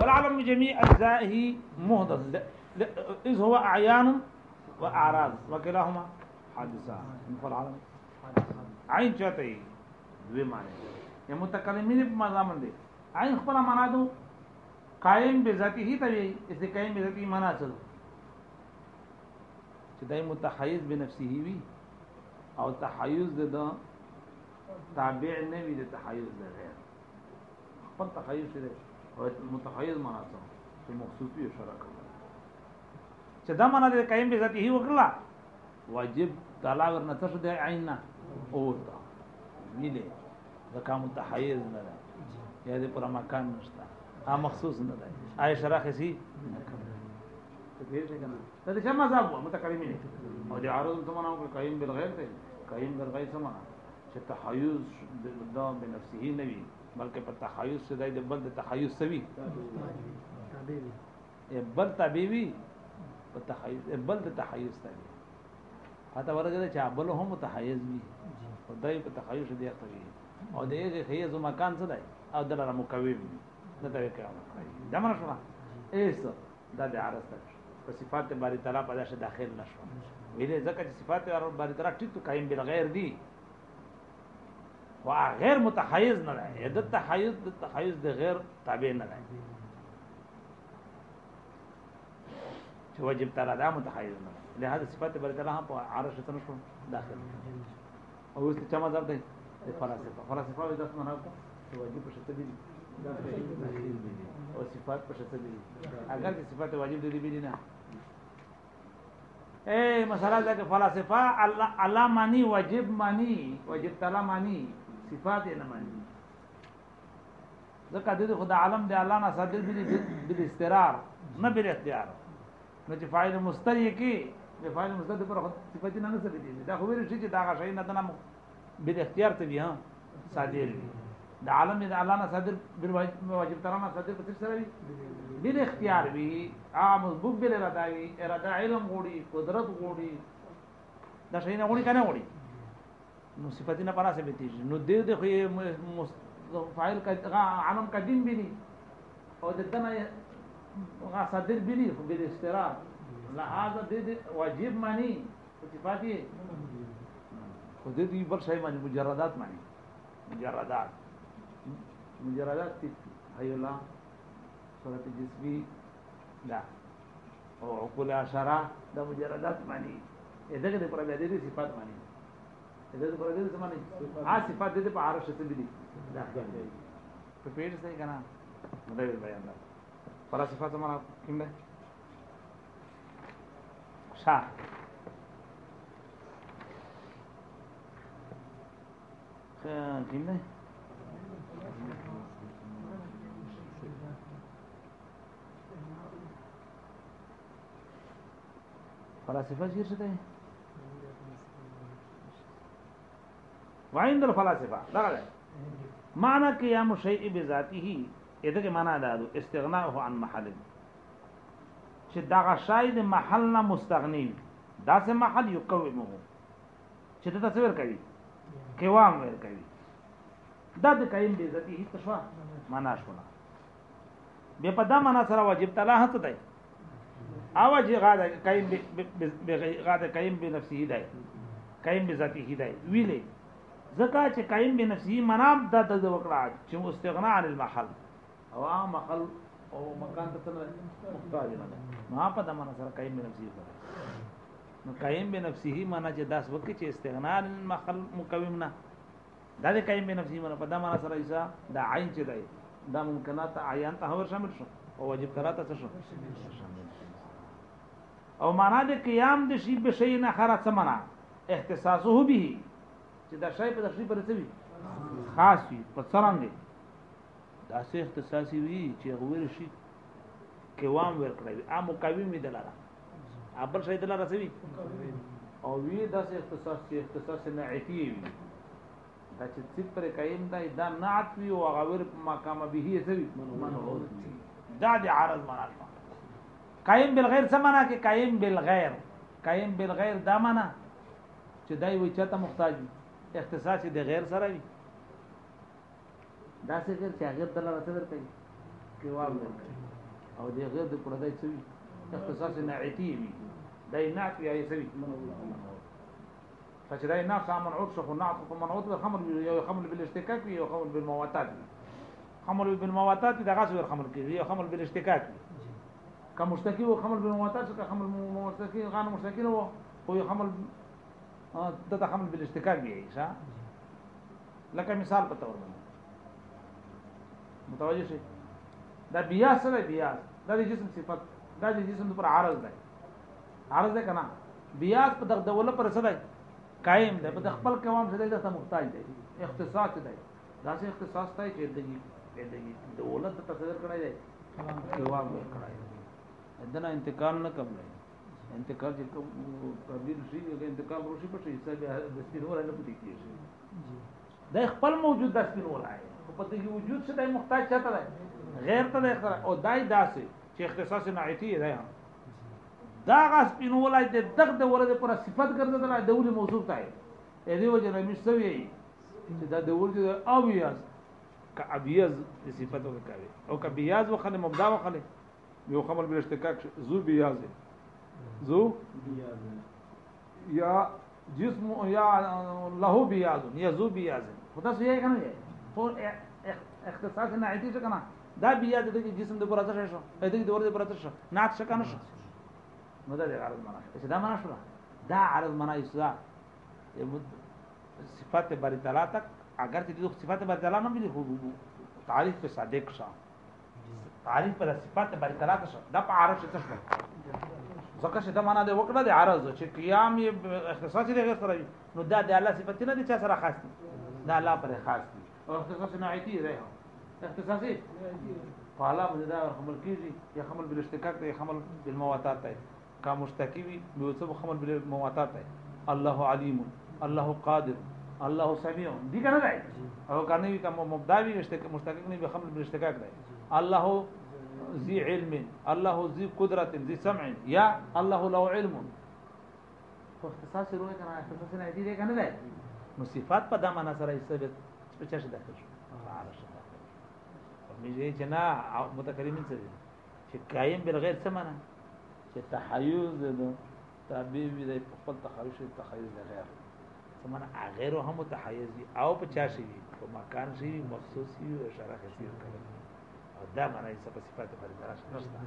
والعالم بجميع أجزائه مهدث إذ هو أعيان وأعراض وكلاهما حادثة مثل العالم عين چاته دوی معنی یا متکلمین په معنا باندې عین خپل معنا دو قائم به ذاته ته اس قائم به ذاته معنا چلو چې دای متحیز به نفسه وي او تحیز ده تابع نه وي د تحیز د غیر خپل تحیز شته متحیز معنا څه چې مخصوص وي اشاره کوي چې دا معنا د قائم به ذاتی وکړه واجب تعالی ورنه څه د عین او دا ویلې دا کوم متحیز نه ده یا دې پر مکان نشته ها مخصوص نه ده آی شرح خسي دا د شمع صاحب متکلمین او د عارض ته معنا وکړه قائم بالغیر ته قائم بالغیر څه معنا چې تحیز د بنفسه نه وي بلکې په تخیص سره د بل د تخیص سوي بل تابعي په تخیص بل د تخیص تابعي حتی ورګه چې بل هم متحیز وي خدای په تخیص دی کوي او د هغه خیز مکان څه دی او دلته مکویم نه دا کوي دا مرشد ایسو دا د عرض ته په صفات باری تعالی په داخل نشو ویلې ځکه چې صفات باری تعالی ټیټو قائم بل غیر دی خو غیر متحیز نه دی د تحیز د تحیز د غیر تابع نه دی چې واجب تعالی دا متحیز نه دی لهدا صفات بر تعالی هم په عرش ته نشو داخل او اوس څه مطلب دی د فلسفه فلسفه د اسمان او چې واجب په شته دي او صفات په شته دي اگر د صفات واجب دي دي نه اے مسالہ دا کہ فلسفہ اللہ اللہ مانی واجب مانی واجب تعالی مانی صفات نه مانی ځکه د خدا عالم دی الله نه صادق دی بل استقرار نه بل اختیار نو چې فاعل مستری کې د فاعل مستری پر صفات نه نسبت دي دا خو ورشي چې دا شی نه دنا بل اختیار ته بیا صادق دی د عالم د الله نه صدر بل واجب تر نه صدر پتر سره وي بل اختیار وي عام مضبوط بل اراده وي اراده علم غوړي قدرت غوړي دا شي نه غوړي کنه غوړي نو صفتونه په ناسه بتیږي نو دې د خو فاعل کا عمم قدیم بني او د دنه غا صدر بني خو بل استرار لہذا دې واجب معنی صفاتي خو دې دې بل شی معنی مجردات معنی مجردات مجردات تي هيولا صورت جسمي لا او عقول عشره دا مجردات معنی دې دغه پر دې صفات معنی د دې پرګې زمانه آ صفات دې په عرش ته دي په پیډ څه کنه مدې بیان دا پر صفات زمانه کوم ده شا کوم ده فلسفه چیرته ده وعند الفلاسفه دا ده معنا قيام الشيء بذاته اته کې معنا دا ده استغناءه عن محل چې دا شای د محل نه مستغنی دا سه محل یقومه چې دا تصویر کوي قوام ور کوي دا د قائم به ذاتی هیڅ شوا معنا شونه به په دا معنا سره واجب تعالی هڅه دی اواز غاده قائم به غاده قائم به نفسه دی قائم به ذاتی دی ویلې زکا چې قائم به نفسي منام دا د وکړه چې مستغنا عن المحل او عام محل او مکان ته محتاج نه ما په دمن سره قائم به نفسي نو قائم به نفسه معنا چې داس وکړي چې استغنا عن المحل مقوم نه دا د قائم به نفسه معنا په دا معنا سره ایسا دا عین چې دی دا ممکنات عیان ته ور شامل شو او واجب قرات ته شو او معنا د قیام د شی به شی نه خرڅ معنا احتساسه به چې دا شای په تشریح پر رسوي خاص وي په څنګه دا سه اختصاصي وي چې غوړ شي قوام ورکړي ا مقاوم دلاره ابل شای دلاره رسوي او وی دا سه اختصاص سه اختصاص نه عتی وي دا چې څه پر قائم دا دا نه عتی او غوړ په مقام به یې سوي دا د عارض معنا قائم بالغیر سمانا کې قائم بالغیر قائم بالغیر دا معنا چې دای وي چاته محتاج وي اختصاص د غیر سره وي دا څه غیر چې هغه د لاره څه درکړي کوام او د غیر د پردای څه وي اختصاص نعتی وي دای نعت یا څه وي فشدای نعت سامن عرش خو نعت خو منعوت خمر یو خمر بالاستکاک وي یو خمر بالمواتات وي خمر بالمواتات دغه څه خمر کوي یو خمر بالاستکاک وي کمشتکی و خمر بالمواتات څخه خمر مواتات غان مشتکی و خو خمر د ته حمل بل اشتقاق دی ایسا لکه مثال په تور باندې متوجه شئ دا بیا سره بیا دا د جسم صفت دا د جسم پر عارض دی عارض دی کنه بیا په دغه دوله پر څه دی قائم دی په خپل قوام سره دی ته محتاج دی اختصاص دی دا څه اختصاص دی چې د دې دولت ته تصدر کړای دی قوام کړای دی دنه انتقال نه کوي انتقال چې کوم تبدیل شي هغه انتقال روشي په شي د سپین ورای نه پټی کیږي دا خپل موجود د سپین ورای په پته کې وجود څه دی محتاج چاته دی غیر ته دی او دای داسې چې اختصاص نعیتی دی دا غ سپین ورای د دغ د ورده پر صفت ګرځیدل د دولي موضوع ته دی دې وجه نه مشوي چې دا د ورده او بیاز کا ابیاز صفت وکاوي او کا بیاز وخنه مبدا وخنه یو خمر بل اشتکاک زو بیاز دی ذو یا جسم یا له بیاز یا ذو بیاز خدا سو یې کنه یې خو اختصاص نه عادي څه کنه دا بیاز د جسم د پراتش شو دې د ور د پراتش نات څه کنه شو نو دا د عرض معنا څه دا معنا شو دا عرض معنا یې صفات باری تعالی تک اگر تدوخ صفات باری تعالی نه بلی تعریف په صادق شاه تعریف پر صفات باری تعالی تک دا په عرش تشبه ځکه چې دا معنا د وکړه د عرض چې قیام یې اختصاص دی غیر سره نو دا د الله صفت نه دي چې سره خاص دي دا الله پر خاص دي او اختصاص نوعیتی دی اختصاصي فعلا مجدا خمل کیږي یا خمل بالاشتقاق ته یا خمل بالمواتات ته کا مشتکی وي به څه خمل بالمواتات ته الله علیم الله قادر الله سميع دي کنه دی او کنه وي کوم مبدا وي مشتقق نه به خمل بالاشتقاق دی الله ذي علم الله ذي قدرة ذي سمع یا الله له علم خو اختصاص روه کنه اختصاص نه دی کنه نه نو صفات په دمانه سره حساب په چاشه داخل شو عارف شو مې چې نه متکلمین څه دي چې قائم بل غیر څه معنا چې تحيز ده تعبیر دی په خپل تخریش تخیل غیر سمانه غیر هم تحيز دي او په چاشه دي په مکان شي مخصوصي او اشاره کثیر کړي دا معنی سب صفات برطرف نشته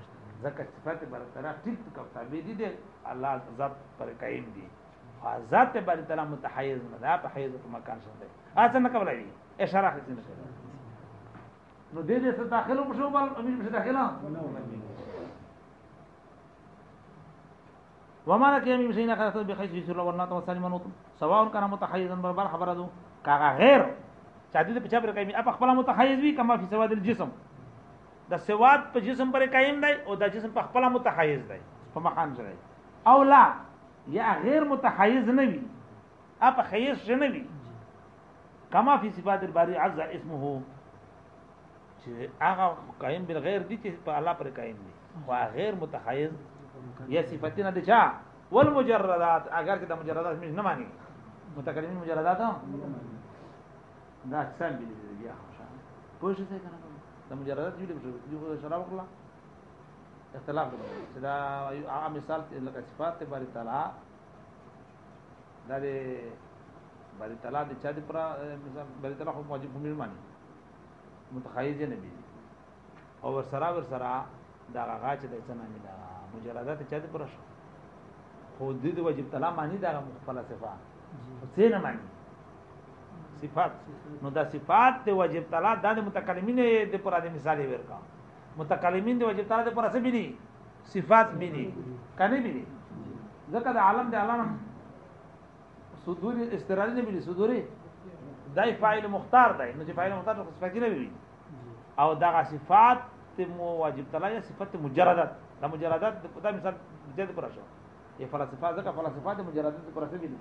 ځکه صفات برطرف ټیک ټک تابع دي د الله ذات پر قائم دي ذات برطرف متحیز نه ده په حیز په مکان شته اته نه قبل دي اشاره کوي نشته نو دې دې ته داخلو مشو بل امیر مشه داخلا ومانا کې امیر مشه نه کړه به خیز ویسره ورنه تو سالم نو سواء کان متحیزا بربر خبره دو کاغه غیر چا دې په چا پر قائم اپ خپل متحیز وی کما فی سواد الجسم د سواد په جسم پر قائم دی او د جسم په خپل متحیز دی په مخان ځای او لا یا غیر متحیز نه وي اپ خیز نه وي کما فی صفات الباری عز اسمه چې هغه قائم بل غیر دي چې په الله پر قائم دی او غیر متحیز یا صفاتنا د چا والمجردات اگر چې د مجردات مش نه معنی متکلمین مجردات دا څنګه دي بیا خوشاله پوه شئ څنګه د مجردات جوړ کړو یو شراب وکړه اختلاف دی چې دا عام مثال لکه صفات ته باری تعالی دا دې باری تعالی د چا دې پر باری تعالی خو واجب هم معنی متخایز نه بي او ور سره ور سره دا غا چې د څه نه دا مجردات چا دې پر شو خو دې واجب تعالی معنی دا مخفله صفات حسین معنی صفات نو دا صفات ته واجب تعالی د متکلمین د پر د مثال ورکا متکلمین د واجب تعالی د پر څه بني صفات بني کنه بني ځکه د عالم د علامه صدور استرالی نه بني صدوري دای فاعل مختار دی نو چې فاعل مختار د صفات نه بني او دا صفات ته واجب تعالی یا صفات مجردات د مجردات د مثال د پر شو یا فلسفه ځکه فلسفه د مجردات پر څه بني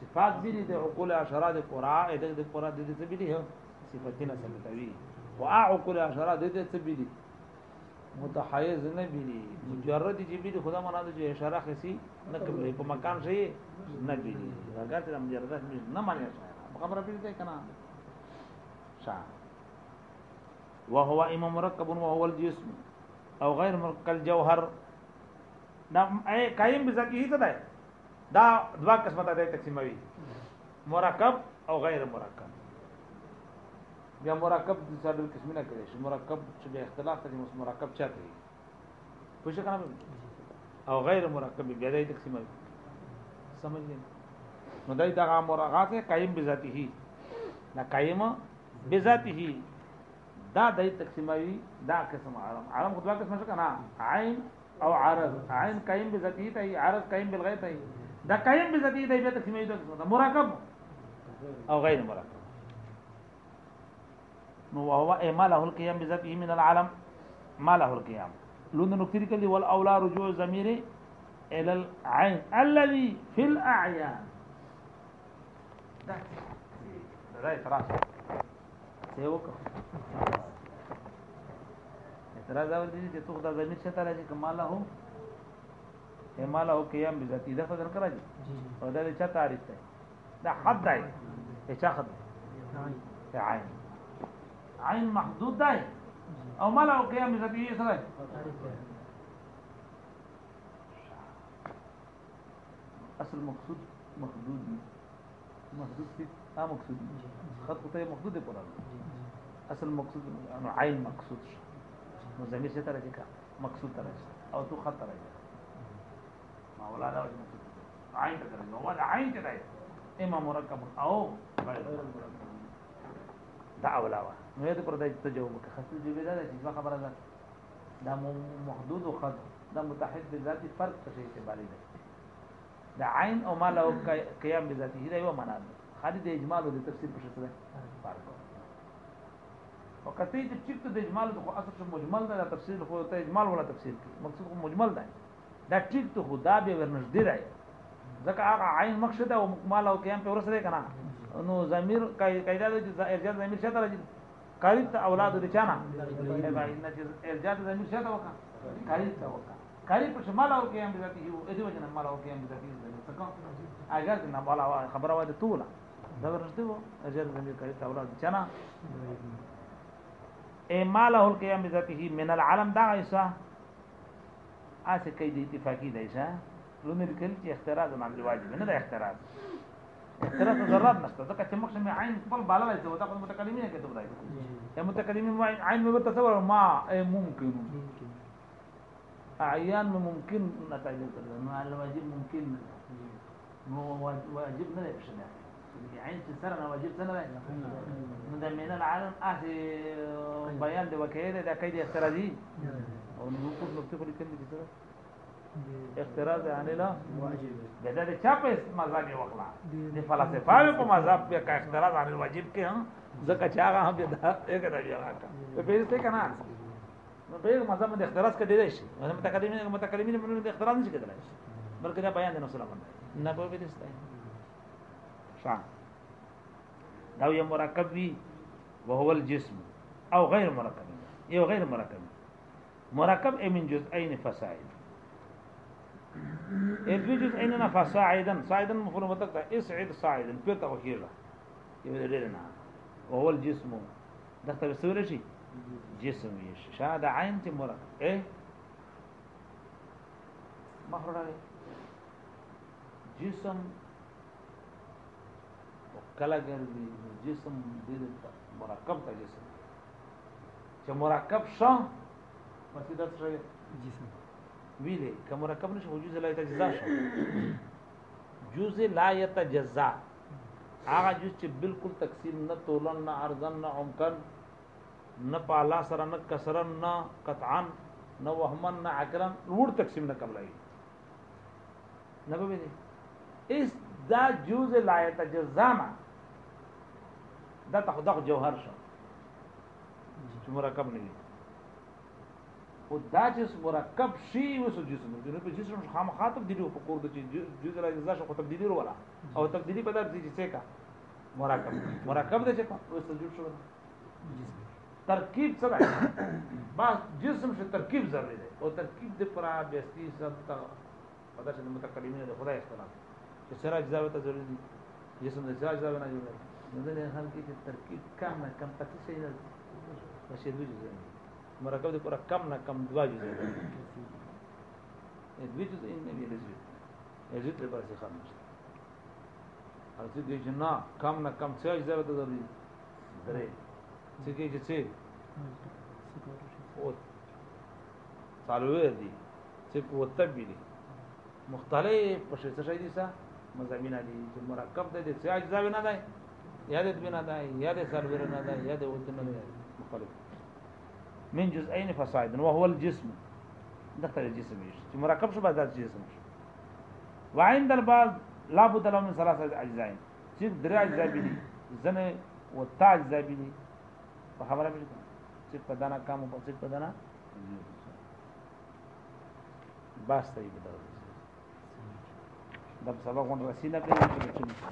صفات بلی د عقول اشاره د قراء د د قراء د د بلی صفاتنا سمتوي وا عقول اشاره د د بلی متحيز نه بلی مجرد جبل خدا معنا د اشاره خسي نه کوي په مکان شي نه بلی هغه ته مجرد نه معنی خبره بلی ده کنه شا وهو امام مركب وهو الجسم او غير مركب الجوهر نعم اي قائم بذاته ده دا دوا قسمت ده تقسیموي مرکب او غیر مرکب بیا مرکب د څه ډول قسمه کړي شي مرکب چې به اختلاف ته مس مرکب چا کوي پوه شئ کنه او غیر مرکب بیا د تقسیموي سمجھئ نو دای دا مرغات قائم بذاته دا قائم بذاته دا د تقسیموي دا قسم عالم عالم خدوا قسم څه کنه عین او عرض عین قائم بذاته ته عرض قائم بالغیب ته دا قائم به ذاتی دی به تقسیمې د مراقب او غیر مراقب نو وهو اعماله القيام بذاته من العالم ما له القيام لون نكتر كلي والاولى رجوع ضمير الى العين الذي في الاعيان ده ده اعتراض سيوك اعتراض اور دي چې تو خدای زمير شته راځي کماله هم مالا او قیام بذاتی دا فضل کرا جی او دا دا چا تعریف دا دا حد دا ہے چا خد دا عین عین محدود دا ہے او مالا او قیام بذاتی یہ سر ہے اصل مقصود محدود نہیں محدود کی ہاں آه، مقصود نہیں خط ہوتا ہے محدود ہے پورا اصل مقصود عین يعني مقصود مضمیر سے طرح کا مقصود طرح او تو خط طرح مولانا وجه مقصود عين تدرج هو عين تدرج اما مركب او غير مركب دا اولا وا نو دې پر دې ته جو متخصص دی دا چې خبره ده دا محدود او خد دا متحد ذاتی فرق څه شی باندې ده دا عین او مال او قیام ذاتی دا یو معنا ده خالد اجمال او تفسیر په شته فرق او کته چې چې د اجمال د اصل مجمل ده تفسیر خو ته اجمال ولا تفسیر مقصود مجمل ده دا ټیک ته خدا به ورنږدې راځي ځکه هغه عین مقصد او مکمل او قیام په ورسره کنه نو ضمیر قاعده د ارجاء ضمیر شته راځي قریب ته اولاد د چانه ارجاء ضمیر شته وکړه قریب ته وکړه قریب په شمال او قیام به ذاتی هو اته وجه نه مال او قیام به ذاتی څه اگر نه بالا خبره وایي طوله دا ورته وو ارجاء ضمیر قریب ته اولاد چانه اي ماله القيام بذاته من العالم دا عيسى اسه کې د اتفاقی دی شه لونه لیکل چې اختراض عن الواجب نه د اختراض اختراض ضرورت نشته ځکه چې موږ سمې عین خپل بالا لای زه خپل متکلمین کې ته وایي یا متکلمین عین مې تصور ما ممکن اعیان ممکن نتایج الواجب ممکن نو واجب نه شنه عين سنة أو أجيب سنة لأينا ندمينا العالم أهل بيان دي وكيدة دا كيدة اختراجي ونقول نبتكر الكلمة كتير اختراز يعني لا واجب دا دا چاپس مذهبي وقلا دي فلسفاوي په مذهب بیا کا اختراز عن الواجب کې هم زکه چاغه هم دا یک دا بیا راکا په دې څه کنه نو په مذهب باندې اختراز کړي دی شي متکلمین متکلمین باندې اختراز نشي کېدلای بلکې دا بیان د نو سلام نه په دې ستای شته دا یو مرکب وي وهو الجسم او غیر مرکب یو غیر مرکب مرکب من جزئین فصاعد ادوی جزئین نه فصاعدا صاعدا مفعول مطلق اسعد صاعدا پیرته وخیر له یو ډیر نه وهو الجسم دا څه وسول شي جسم یې شاده عین ته مرکب ايه مخرج جسم کله ګرځي جسم دې مرکب ته جسم چې مرکب شو پس دا څه جسم ویلې که مرکب نشي وجود لا یتجزا شو جزء لا یتجزا هغه جز چې بالکل تقسیم نه تولن نه ارزن نه عمقن نه پالا سره نه کسرن نه قطعا نه وهمن نه عقلن لوړ تقسیم نه کملای نه به دې اس دا جزء لا یتجزا معنی دا ته دغه جوهر شو چې مرکب نه وي او دا چې مرکب شي وسو جسم دی په جسم خامخا تبدیلی په کور د جز راځي شو تبدیلی ولا او تبدیلی په دار دي چې کا مرکب مرکب د چې په وسو شو ترکیب څه ده ما جسم شه ترکیب ضروري ده او ترکیب د پرا بیستی سنت پدې چې متکلمین د خدای استناد چې سره اجزا ته ضروري دي جسم د اجزا نه جوړ نظر هم کې چې ترکیب کم نه کم پاتې شي نه مشه دوی جزء مرکب دې پورا کم نه کم دوا جزء دې دوی جزء یې نه لري یزید پر باسي خاموش ارته دې جنا کم نه کم څه اجازه ته ضروري درې څه کې چې څه او څالو دي چې قوت به دي مختلف په څه شي دي څه مزامین دي چې مرکب دي څه اجزا نه ده یا د بنا ده یا د سرور نه ده یا د وت نه ده مخالف من جزئين فصاعدا وهو الجسم دخل الجسم ايش چې مرکب شو بعد جسم شو وعند البعض لا بد له من ثلاثه اجزاء چې درې اجزاء دي زنه او تا اجزاء دي په خبره مې چې په دانا کام او په دانا بس ته یې بدل دا سبا غون رسینه په دې کې چې